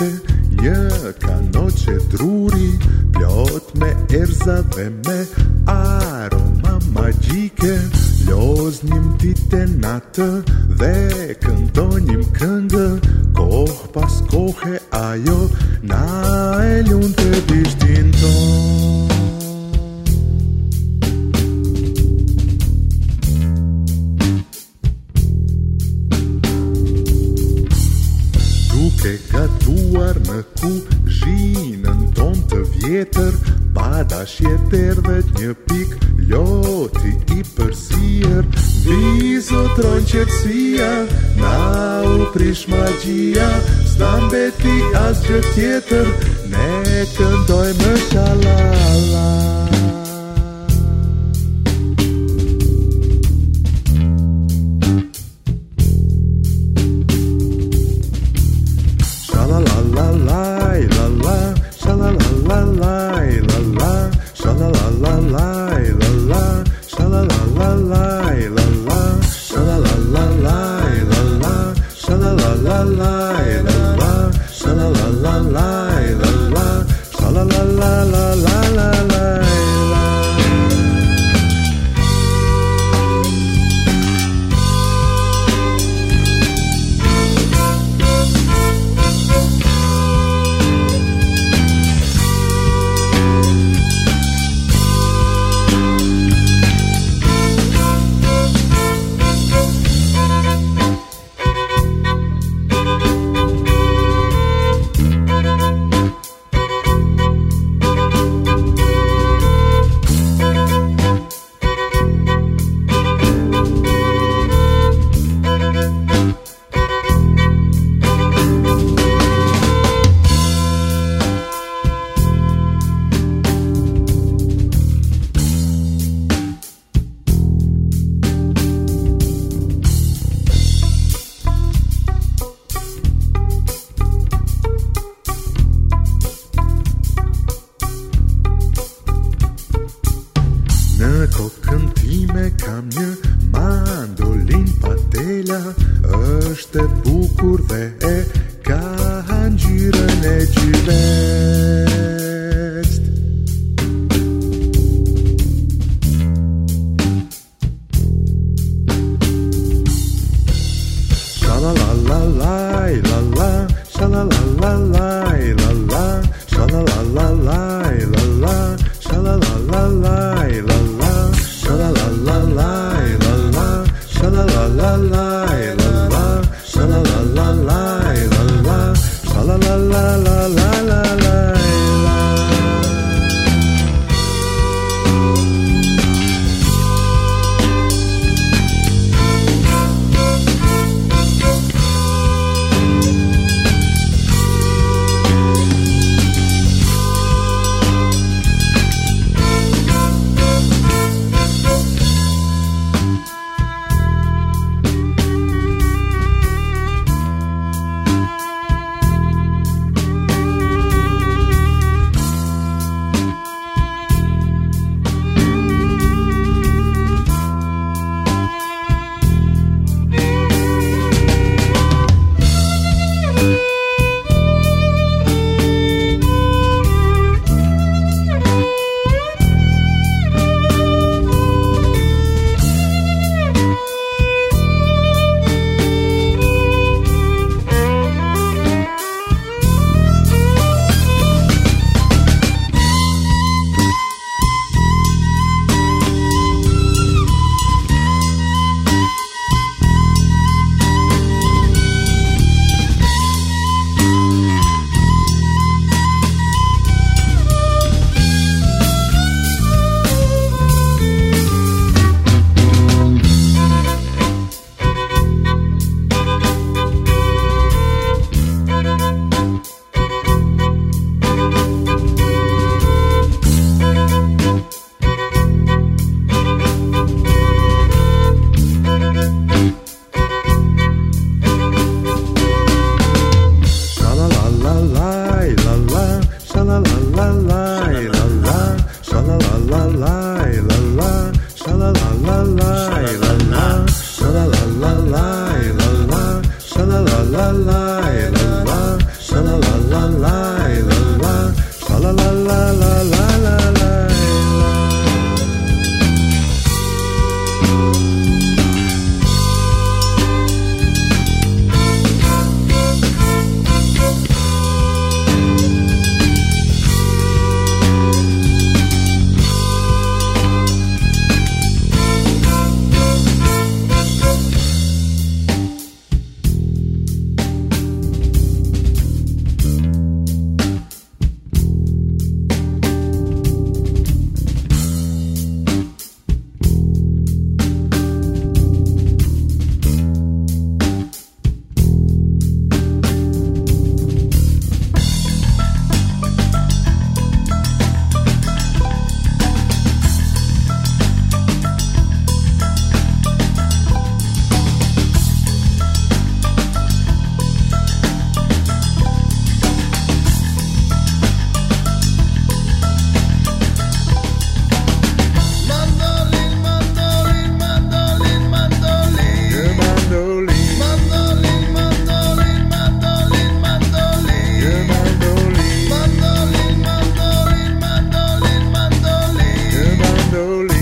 Plote je ka noqe druri Plot me erza dhe me aroma magjike Loznim tite natë dhe këndonim këngë këndë Koh pas kohë e ajo na e lunë të bishtin tonë tjetër Pa dashje e një pik Loti i përsir Vizu tronë qëtësia Na u prish magia Stambe ti as që tjetër Ne të më shalat ka mandolin patela është e bukur dhe e ka Sha la la la la la la la la la slowly